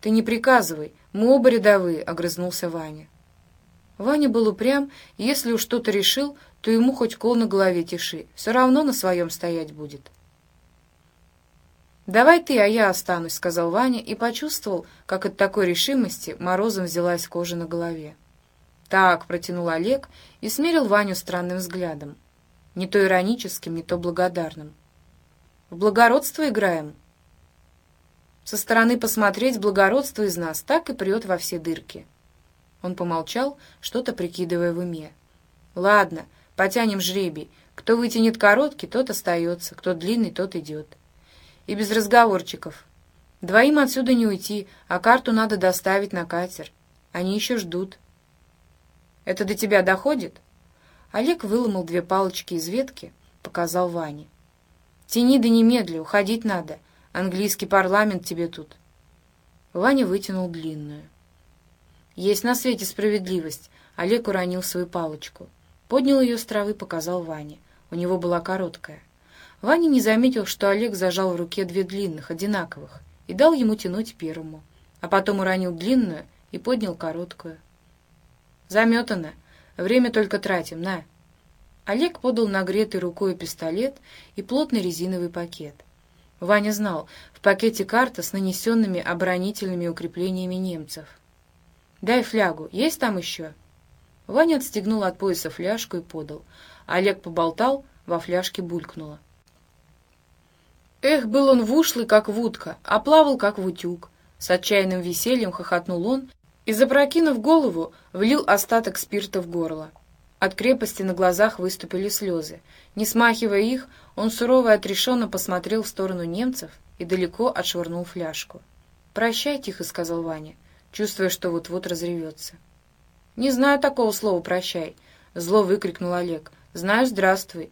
«Ты не приказывай, мы оба рядовые», — огрызнулся Ваня. Ваня был упрям, и если уж что-то решил, то ему хоть кол на голове тиши, все равно на своем стоять будет. «Давай ты, а я останусь», — сказал Ваня и почувствовал, как от такой решимости морозом взялась кожа на голове. «Так», — протянул Олег и смерил Ваню странным взглядом. Не то ироническим, не то благодарным. «В благородство играем?» Со стороны посмотреть благородство из нас так и прет во все дырки. Он помолчал, что-то прикидывая в уме. «Ладно, потянем жребий. Кто вытянет короткий, тот остается, кто длинный, тот идет. И без разговорчиков. Двоим отсюда не уйти, а карту надо доставить на катер. Они еще ждут». «Это до тебя доходит?» Олег выломал две палочки из ветки, показал Ване. «Тяни да немедли, уходить надо. Английский парламент тебе тут». Ваня вытянул длинную. «Есть на свете справедливость». Олег уронил свою палочку. Поднял ее с травы, показал Ване. У него была короткая. Ваня не заметил, что Олег зажал в руке две длинных, одинаковых, и дал ему тянуть первому, а потом уронил длинную и поднял короткую. «Заметано. Время только тратим, на». Олег подал нагретый рукой пистолет и плотный резиновый пакет. Ваня знал, в пакете карта с нанесенными оборонительными укреплениями немцев. «Дай флягу. Есть там еще?» Ваня отстегнул от пояса фляжку и подал. Олег поболтал, во фляжке булькнуло. Эх, был он в ушлый, как в утка, а плавал, как в утюг. С отчаянным весельем хохотнул он и, запрокинув голову, влил остаток спирта в горло. От крепости на глазах выступили слезы. Не смахивая их, он сурово и отрешенно посмотрел в сторону немцев и далеко отшвырнул фляжку. «Прощай», — тихо сказал Ваня, чувствуя, что вот-вот разревется. «Не знаю такого слова «прощай», — зло выкрикнул Олег. «Знаю «здравствуй».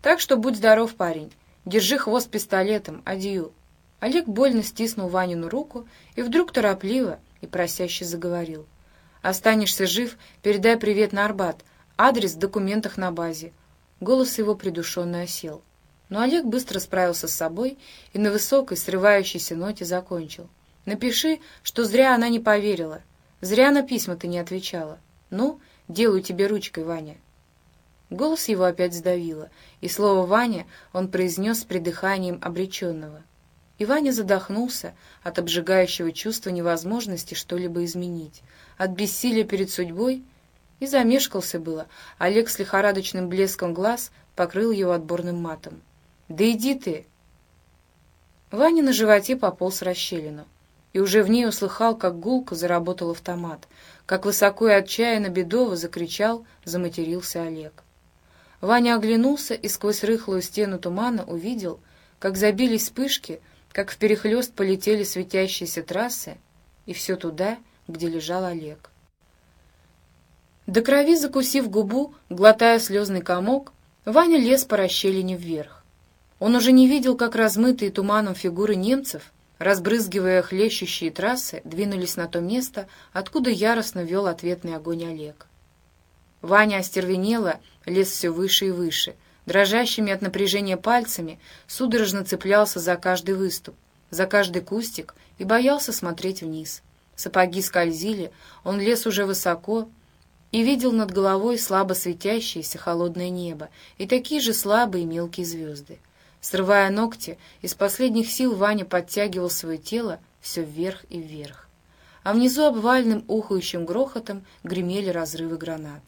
Так что будь здоров, парень. Держи хвост пистолетом, адью». Олег больно стиснул Ванину руку и вдруг торопливо и просяще заговорил. «Останешься жив, передай привет на Арбат, адрес в документах на базе». Голос его придушенно осел. Но Олег быстро справился с собой и на высокой, срывающейся ноте закончил. «Напиши, что зря она не поверила. Зря на письма ты не отвечала. Ну, делаю тебе ручкой, Ваня». Голос его опять сдавило, и слово «Ваня» он произнес с придыханием обреченного. И Ваня задохнулся от обжигающего чувства невозможности что-либо изменить, от бессилия перед судьбой, и замешкался было. Олег с лихорадочным блеском глаз покрыл его отборным матом. «Да иди ты!» Ваня на животе пополз расщелину, и уже в ней услыхал, как гулко заработал автомат, как высоко и отчаянно бедово закричал, заматерился Олег. Ваня оглянулся и сквозь рыхлую стену тумана увидел, как забились вспышки, как вперехлёст полетели светящиеся трассы, и все туда, где лежал Олег. До крови закусив губу, глотая слезный комок, Ваня лез по расщелине вверх. Он уже не видел, как размытые туманом фигуры немцев, разбрызгивая хлещущие трассы, двинулись на то место, откуда яростно вел ответный огонь Олег. Ваня остервенело лез все выше и выше — дрожащими от напряжения пальцами, судорожно цеплялся за каждый выступ, за каждый кустик и боялся смотреть вниз. Сапоги скользили, он лез уже высоко и видел над головой слабо светящееся холодное небо и такие же слабые мелкие звезды. Срывая ногти, из последних сил Ваня подтягивал свое тело все вверх и вверх. А внизу обвальным ухающим грохотом гремели разрывы гранат.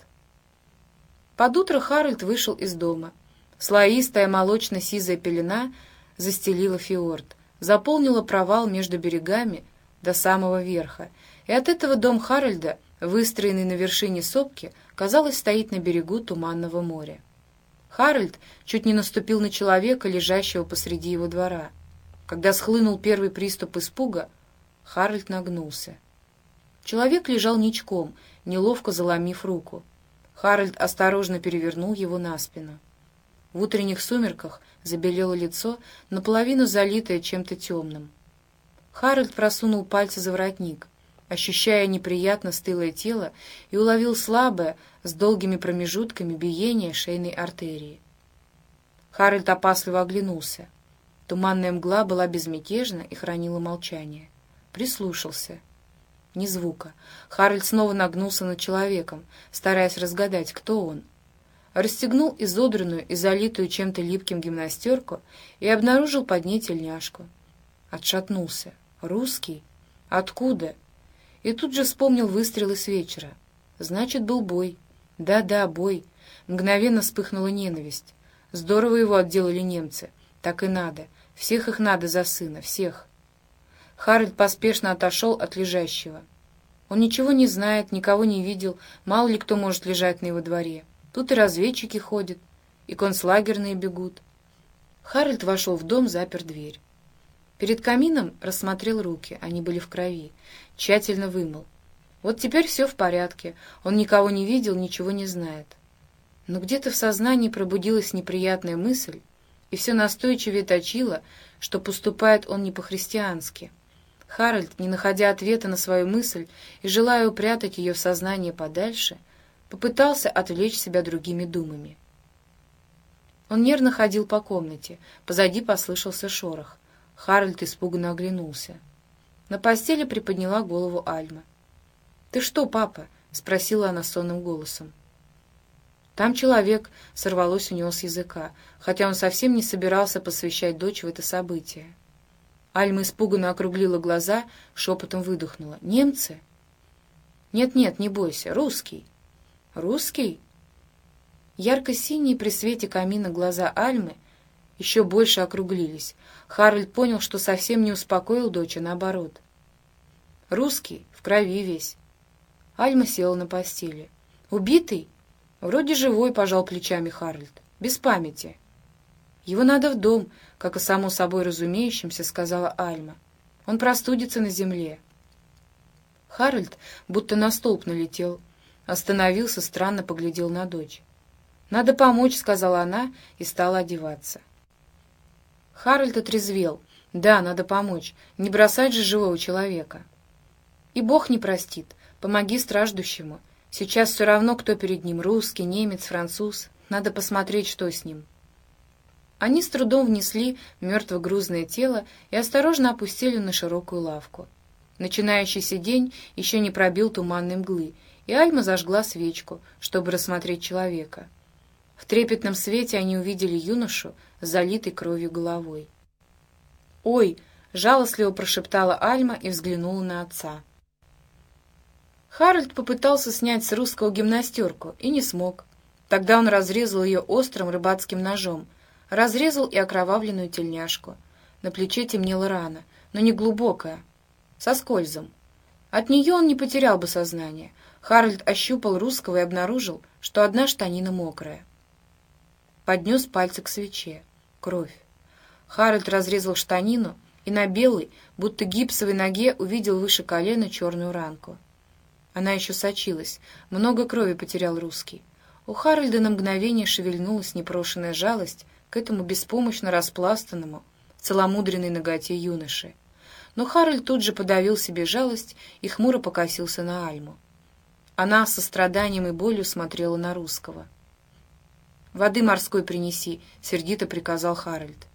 Под утро Харальд вышел из дома — Слоистая молочно-сизая пелена застелила фьорд, заполнила провал между берегами до самого верха, и от этого дом Харальда, выстроенный на вершине сопки, казалось, стоит на берегу Туманного моря. Харальд чуть не наступил на человека, лежащего посреди его двора. Когда схлынул первый приступ испуга, Харальд нагнулся. Человек лежал ничком, неловко заломив руку. Харальд осторожно перевернул его на спину. В утренних сумерках забелело лицо, наполовину залитое чем-то темным. Харальд просунул пальцы за воротник, ощущая неприятно стылое тело, и уловил слабое, с долгими промежутками, биение шейной артерии. Харальд опасливо оглянулся. Туманная мгла была безмятежна и хранила молчание. Прислушался. Ни звука. Харальд снова нагнулся над человеком, стараясь разгадать, кто он. Расстегнул изодранную и залитую чем-то липким гимнастерку и обнаружил под ней тельняшку. Отшатнулся. «Русский? Откуда?» И тут же вспомнил выстрелы с вечера. Значит, был бой. Да-да, бой. Мгновенно вспыхнула ненависть. Здорово его отделали немцы. Так и надо. Всех их надо за сына, всех. Харальд поспешно отошел от лежащего. Он ничего не знает, никого не видел, мало ли кто может лежать на его дворе. Тут и разведчики ходят, и концлагерные бегут. Харальд вошел в дом, запер дверь. Перед камином рассмотрел руки, они были в крови, тщательно вымыл. Вот теперь все в порядке, он никого не видел, ничего не знает. Но где-то в сознании пробудилась неприятная мысль, и все настойчивее точило, что поступает он не по-христиански — Харальд, не находя ответа на свою мысль и желая упрятать ее в сознание подальше, попытался отвлечь себя другими думами. Он нервно ходил по комнате, позади послышался шорох. Харальд испуганно оглянулся. На постели приподняла голову Альма. «Ты что, папа?» — спросила она сонным голосом. «Там человек», — сорвалось у него с языка, хотя он совсем не собирался посвящать дочь в это событие. Альма испуганно округлила глаза, шепотом выдохнула. «Немцы?» «Нет-нет, не бойся, русский». «Русский?» Ярко-синие при свете камина глаза Альмы еще больше округлились. Харальд понял, что совсем не успокоил дочь, а наоборот. «Русский, в крови весь». Альма села на постели. «Убитый?» «Вроде живой», — пожал плечами Харальд. «Без памяти». «Его надо в дом», как и само собой разумеющимся сказала Альма. «Он простудится на земле». Харальд будто на столб налетел, остановился, странно поглядел на дочь. «Надо помочь», — сказала она и стала одеваться. Харальд отрезвел. «Да, надо помочь. Не бросать же живого человека». «И Бог не простит. Помоги страждущему. Сейчас все равно, кто перед ним, русский, немец, француз. Надо посмотреть, что с ним». Они с трудом внесли мертво-грузное тело и осторожно опустили на широкую лавку. Начинающийся день еще не пробил туманной мглы, и Альма зажгла свечку, чтобы рассмотреть человека. В трепетном свете они увидели юношу с залитой кровью головой. «Ой!» — жалостливо прошептала Альма и взглянула на отца. Харальд попытался снять с русского гимнастерку и не смог. Тогда он разрезал ее острым рыбацким ножом — разрезал и окровавленную тельняшку. На плече темнела рана, но не глубокая, со скользом. От нее он не потерял бы сознание. Харальд ощупал русского и обнаружил, что одна штанина мокрая. Поднес пальцы к свече. Кровь. Харальд разрезал штанину и на белой, будто гипсовой ноге увидел выше колена черную ранку. Она еще сочилась, много крови потерял русский. У Харальда на мгновение шевельнулась непрошенная жалость к этому беспомощно распластанному, целомудренной ноготе юноши. Но Харальд тут же подавил себе жалость и хмуро покосился на Альму. Она со страданием и болью смотрела на русского. «Воды морской принеси», — сердито приказал Харальд.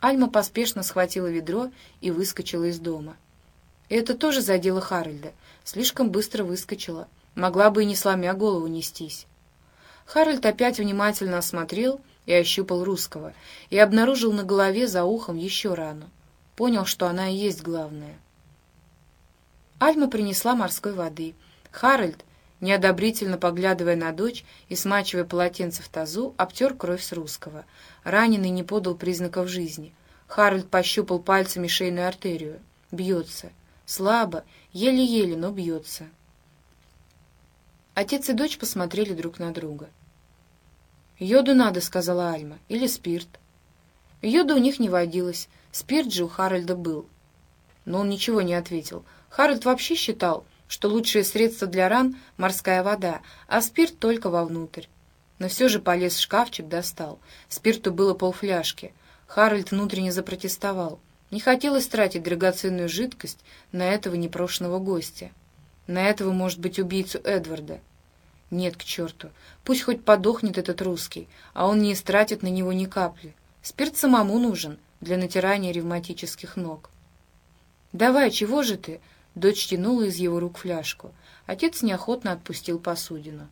Альма поспешно схватила ведро и выскочила из дома. И это тоже задело Харальда. Слишком быстро выскочила. Могла бы и не сломя голову нестись. Харальд опять внимательно осмотрел и ощупал русского, и обнаружил на голове за ухом еще рану. Понял, что она и есть главное. Альма принесла морской воды. Харальд, неодобрительно поглядывая на дочь и смачивая полотенце в тазу, обтер кровь с русского. Раненый не подал признаков жизни. Харальд пощупал пальцами шейную артерию. Бьется. Слабо, еле-еле, но бьется. Отец и дочь посмотрели друг на друга. «Йоду надо», — сказала Альма, — «или спирт». Йода у них не водилось, спирт же у Харальда был. Но он ничего не ответил. Харальд вообще считал, что лучшее средство для ран — морская вода, а спирт только вовнутрь. Но все же полез в шкафчик, достал. Спирту было полфляжки. Харальд внутренне запротестовал. Не хотелось тратить драгоценную жидкость на этого непрошенного гостя. На этого, может быть, убийцу Эдварда. Нет, к черту. Пусть хоть подохнет этот русский, а он не истратит на него ни капли. Спирт самому нужен для натирания ревматических ног. «Давай, чего же ты?» Дочь тянула из его рук фляжку. Отец неохотно отпустил посудину.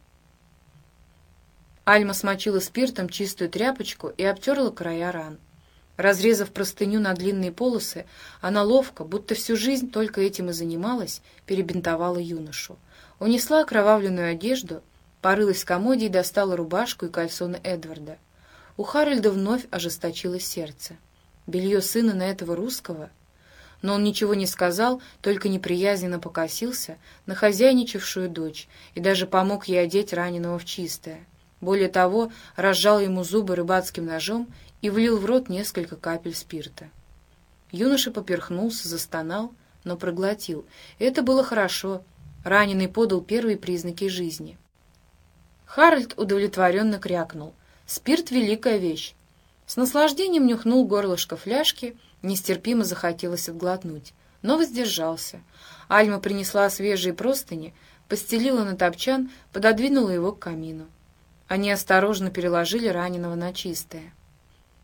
Альма смочила спиртом чистую тряпочку и обтерла края ран. Разрезав простыню на длинные полосы, она ловко, будто всю жизнь только этим и занималась, перебинтовала юношу. Унесла окровавленную одежду, порылась в комоде и достала рубашку и кальсоны Эдварда. У Харальда вновь ожесточилось сердце. Белье сына на этого русского — но он ничего не сказал, только неприязненно покосился на хозяйничавшую дочь и даже помог ей одеть раненого в чистое. Более того, разжал ему зубы рыбацким ножом и влил в рот несколько капель спирта. Юноша поперхнулся, застонал, но проглотил. это было хорошо. Раненый подал первые признаки жизни. Харальд удовлетворенно крякнул. «Спирт — великая вещь». С наслаждением нюхнул горлышко фляжки — Нестерпимо захотелось отглотнуть, но воздержался. Альма принесла свежие простыни, постелила на топчан, пододвинула его к камину. Они осторожно переложили раненого на чистое.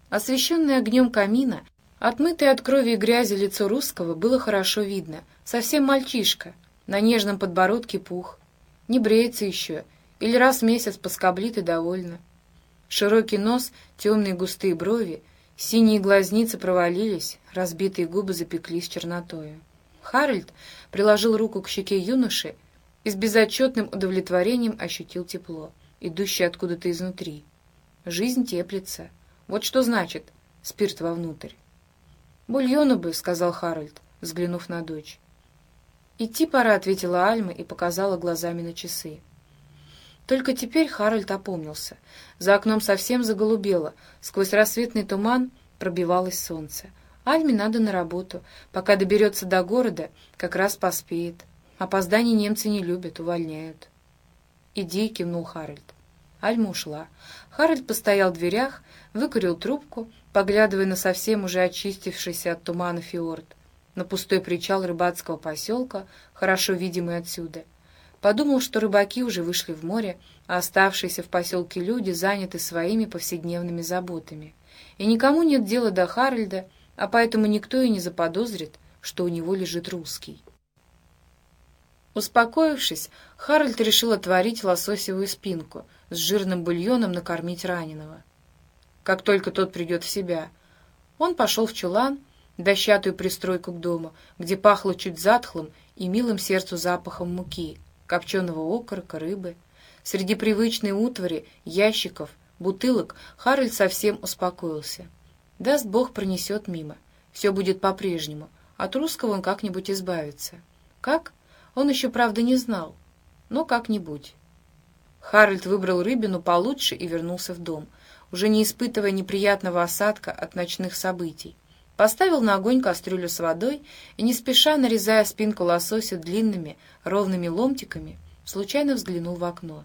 Освещенное огнем камина, отмытое от крови и грязи лицо русского было хорошо видно. Совсем мальчишка, на нежном подбородке пух. Не бреется еще, или раз в месяц поскоблит и довольно. Широкий нос, темные густые брови — Синие глазницы провалились, разбитые губы запеклись чернотою. Харальд приложил руку к щеке юноши и с безотчетным удовлетворением ощутил тепло, идущее откуда-то изнутри. Жизнь теплится. Вот что значит спирт вовнутрь. «Бульону бы», — сказал Харальд, взглянув на дочь. «Идти пора», — ответила Альма и показала глазами на часы. Только теперь Харальд опомнился. За окном совсем заголубело, сквозь рассветный туман пробивалось солнце. Альме надо на работу. Пока доберется до города, как раз поспеет. Опозданий немцы не любят, увольняют. «Иди», — кивнул Харальд. Альма ушла. Харальд постоял в дверях, выкурил трубку, поглядывая на совсем уже очистившийся от тумана фьорд, на пустой причал рыбацкого поселка, хорошо видимый отсюда — Подумал, что рыбаки уже вышли в море, а оставшиеся в поселке люди заняты своими повседневными заботами. И никому нет дела до Харальда, а поэтому никто и не заподозрит, что у него лежит русский. Успокоившись, Харальд решил отварить лососевую спинку, с жирным бульоном накормить раненого. Как только тот придет в себя, он пошел в чулан, дощатую пристройку к дому, где пахло чуть затхлым и милым сердцу запахом муки — копченого окорока, рыбы. Среди привычной утвари, ящиков, бутылок Харальд совсем успокоился. Даст Бог, пронесет мимо. Все будет по-прежнему. От русского он как-нибудь избавится. Как? Он еще, правда, не знал. Но как-нибудь. Харальд выбрал рыбину получше и вернулся в дом, уже не испытывая неприятного осадка от ночных событий. Поставил на огонь кастрюлю с водой и, не спеша нарезая спинку лосося длинными, ровными ломтиками, случайно взглянул в окно.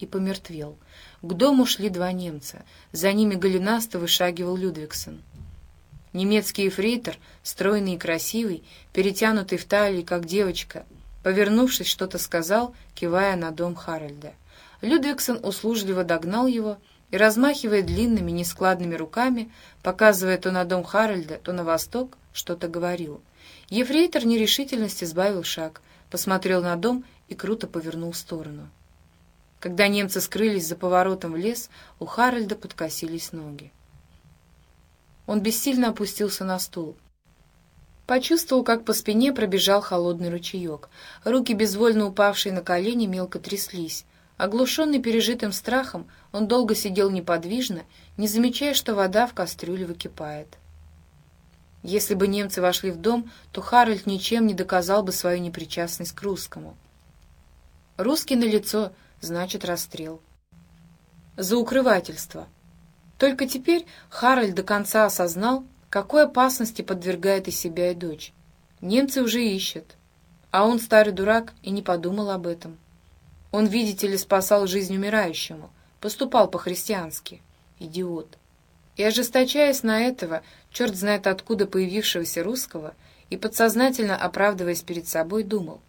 И помертвел. К дому шли два немца. За ними голенасто вышагивал Людвигсон. Немецкий эфрейтор, стройный и красивый, перетянутый в талии, как девочка, повернувшись, что-то сказал, кивая на дом Харальда. Людвигсон услужливо догнал его и, размахивая длинными нескладными руками, показывая то на дом Харальда, то на восток, что-то говорил. Ефрейтор нерешительности сбавил шаг, посмотрел на дом и круто повернул в сторону. Когда немцы скрылись за поворотом в лес, у Харальда подкосились ноги. Он бессильно опустился на стул. Почувствовал, как по спине пробежал холодный ручеек. Руки, безвольно упавшие на колени, мелко тряслись. Оглушенный пережитым страхом, он долго сидел неподвижно, не замечая, что вода в кастрюле выкипает. Если бы немцы вошли в дом, то Харальд ничем не доказал бы свою непричастность к русскому. Русский на лицо, значит расстрел. За укрывательство. Только теперь Харальд до конца осознал, какой опасности подвергает и себя, и дочь. Немцы уже ищут, а он, старый дурак, и не подумал об этом. Он, видите ли, спасал жизнь умирающему, поступал по-христиански. Идиот. И, ожесточаясь на этого, черт знает откуда появившегося русского, и подсознательно оправдываясь перед собой, думал.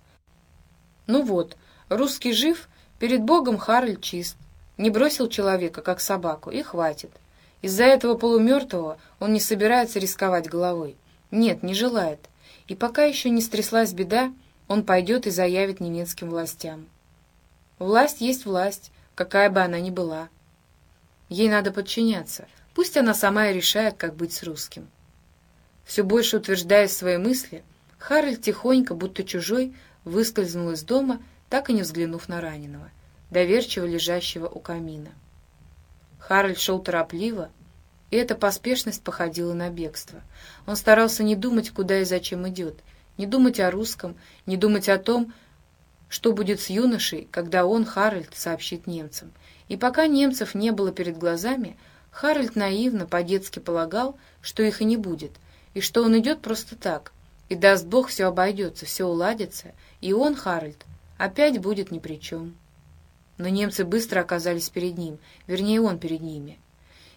Ну вот, русский жив, перед Богом Харль чист, не бросил человека, как собаку, и хватит. Из-за этого полумертвого он не собирается рисковать головой. Нет, не желает. и пока еще не стряслась беда, он пойдет и заявит немецким властям. Власть есть власть, какая бы она ни была. Ей надо подчиняться, пусть она сама и решает, как быть с русским. Все больше утверждая свои мысли, Харальд тихонько, будто чужой, выскользнул из дома, так и не взглянув на раненого, доверчиво лежащего у камина. Харальд шел торопливо, и эта поспешность походила на бегство. Он старался не думать, куда и зачем идет, не думать о русском, не думать о том, что будет с юношей, когда он, Харальд, сообщит немцам. И пока немцев не было перед глазами, Харальд наивно, по-детски полагал, что их и не будет, и что он идет просто так, и даст Бог все обойдется, все уладится, и он, Харальд, опять будет ни при чем. Но немцы быстро оказались перед ним, вернее, он перед ними.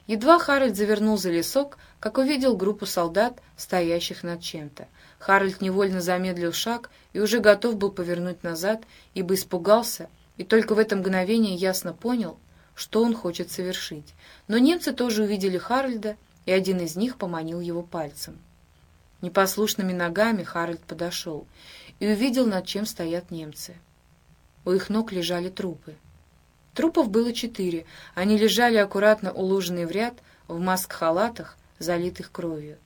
Едва Харальд завернул за лесок, как увидел группу солдат, стоящих над чем-то. Харальд невольно замедлил шаг и уже готов был повернуть назад, ибо испугался, и только в это мгновение ясно понял, что он хочет совершить. Но немцы тоже увидели Харальда, и один из них поманил его пальцем. Непослушными ногами Харальд подошел и увидел, над чем стоят немцы. У их ног лежали трупы. Трупов было четыре. Они лежали аккуратно уложенные в ряд, в маск-халатах, залитых кровью.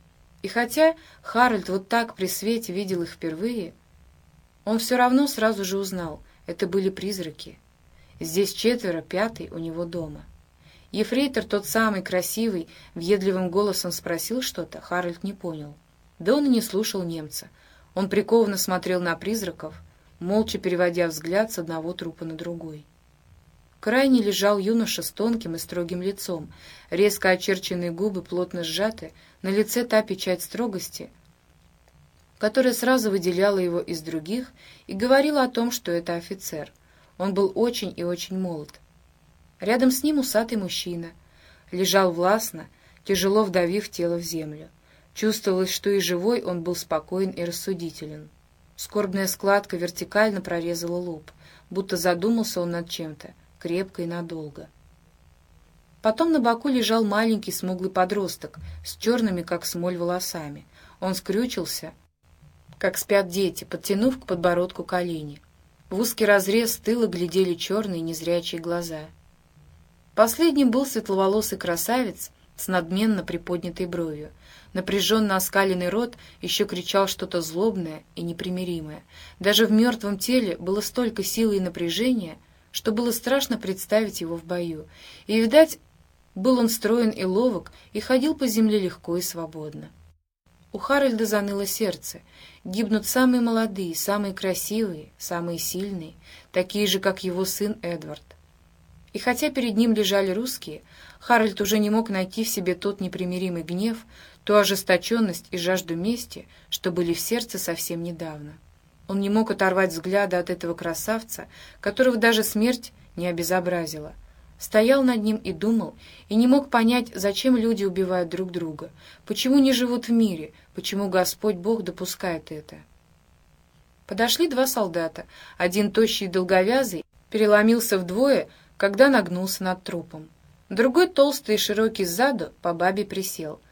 И хотя Харальд вот так при свете видел их впервые, он все равно сразу же узнал, это были призраки. Здесь четверо, пятый у него дома. Ефрейтор, тот самый красивый, въедливым голосом спросил что-то, Харальд не понял. Да он и не слушал немца. Он прикованно смотрел на призраков, молча переводя взгляд с одного трупа на другой. Крайне лежал юноша с тонким и строгим лицом, резко очерченные губы плотно сжаты, на лице та печать строгости, которая сразу выделяла его из других и говорила о том, что это офицер. Он был очень и очень молод. Рядом с ним усатый мужчина. Лежал властно, тяжело вдавив тело в землю. Чувствовалось, что и живой он был спокоен и рассудителен. Скорбная складка вертикально прорезала лоб, будто задумался он над чем-то, крепко и надолго. Потом на боку лежал маленький смуглый подросток с черными, как смоль, волосами. Он скрючился, как спят дети, подтянув к подбородку колени. В узкий разрез тыла глядели черные незрячие глаза. Последним был светловолосый красавец с надменно приподнятой бровью. Напряженно оскаленный рот еще кричал что-то злобное и непримиримое. Даже в мертвом теле было столько силы и напряжения, что было страшно представить его в бою. И, видать, был он строен и ловок, и ходил по земле легко и свободно. У Харальда заныло сердце. Гибнут самые молодые, самые красивые, самые сильные, такие же, как его сын Эдвард. И хотя перед ним лежали русские, Харальд уже не мог найти в себе тот непримиримый гнев, ту ожесточенность и жажду мести, что были в сердце совсем недавно. Он не мог оторвать взгляда от этого красавца, которого даже смерть не обезобразила. Стоял над ним и думал, и не мог понять, зачем люди убивают друг друга, почему не живут в мире, почему Господь Бог допускает это. Подошли два солдата. Один тощий и долговязый переломился вдвое, когда нагнулся над трупом. Другой, толстый и широкий сзаду, по бабе присел —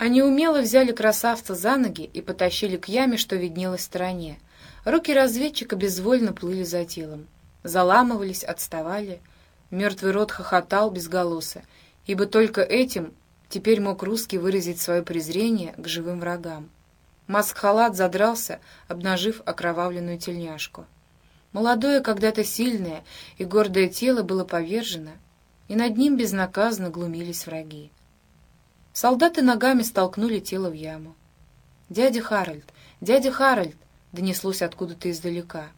они умело взяли красавца за ноги и потащили к яме, что виднелось в стороне. Руки разведчика безвольно плыли за телом. Заламывались, отставали. Мертвый рот хохотал безголосо, ибо только этим теперь мог русский выразить свое презрение к живым врагам. Маск-халат задрался, обнажив окровавленную тельняшку. Молодое, когда-то сильное и гордое тело было повержено, и над ним безнаказанно глумились враги. Солдаты ногами столкнули тело в яму. «Дядя Харальд! Дядя Харальд!» — донеслось откуда-то издалека.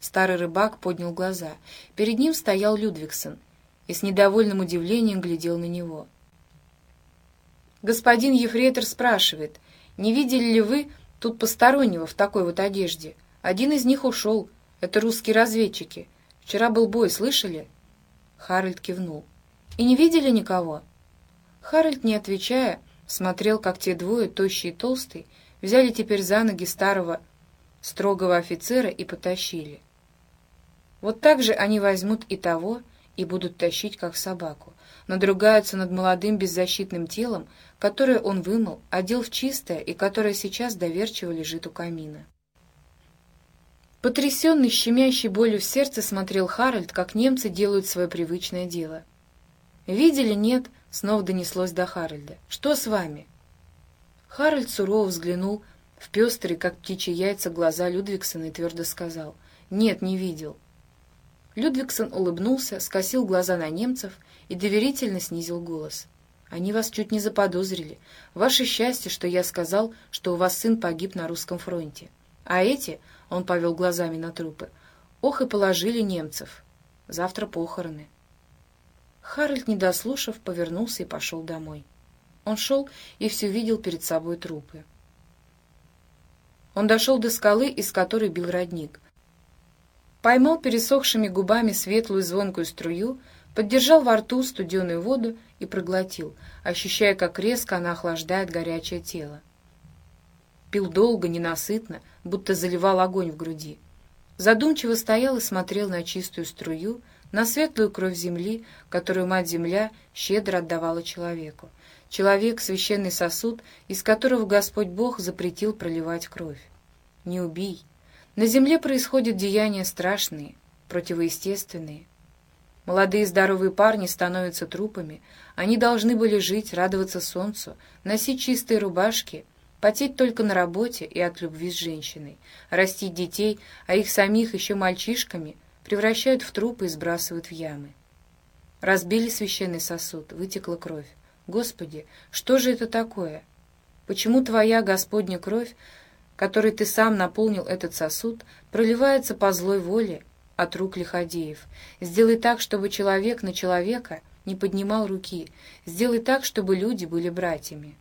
Старый рыбак поднял глаза. Перед ним стоял Людвигсон и с недовольным удивлением глядел на него. «Господин Ефрейтор спрашивает, не видели ли вы тут постороннего в такой вот одежде? Один из них ушел. Это русские разведчики. Вчера был бой, слышали?» Харальд кивнул. «И не видели никого?» Харальд, не отвечая, смотрел, как те двое, тощий и толстый, взяли теперь за ноги старого строгого офицера и потащили. Вот так же они возьмут и того, и будут тащить, как собаку. надругаются над молодым беззащитным телом, которое он вымыл, одел в чистое и которое сейчас доверчиво лежит у камина. Потрясенный, щемящей болью в сердце смотрел Харальд, как немцы делают свое привычное дело. «Видели, нет?» — снова донеслось до Харальда. «Что с вами?» Харальд сурово взглянул в пестрые, как птичьи яйца, глаза Людвигсона и твердо сказал. «Нет, не видел». Людвигсон улыбнулся, скосил глаза на немцев и доверительно снизил голос. «Они вас чуть не заподозрили. Ваше счастье, что я сказал, что у вас сын погиб на русском фронте. А эти, — он повел глазами на трупы, — ох и положили немцев. Завтра похороны». Харальд, не дослушав, повернулся и пошел домой. Он шел и все видел перед собой трупы. Он дошел до скалы, из которой бил родник. Поймал пересохшими губами светлую звонкую струю, поддержал во рту студеную воду и проглотил, ощущая, как резко она охлаждает горячее тело. Пил долго, ненасытно, будто заливал огонь в груди. Задумчиво стоял и смотрел на чистую струю, на светлую кровь земли, которую Мать-Земля щедро отдавала человеку. Человек — священный сосуд, из которого Господь Бог запретил проливать кровь. Не убий. На земле происходят деяния страшные, противоестественные. Молодые здоровые парни становятся трупами. Они должны были жить, радоваться солнцу, носить чистые рубашки, потеть только на работе и от любви с женщиной, растить детей, а их самих еще мальчишками превращают в трупы и сбрасывают в ямы. Разбили священный сосуд, вытекла кровь. Господи, что же это такое? Почему Твоя Господня кровь, которой Ты сам наполнил этот сосуд, проливается по злой воле от рук лиходеев? Сделай так, чтобы человек на человека не поднимал руки. Сделай так, чтобы люди были братьями.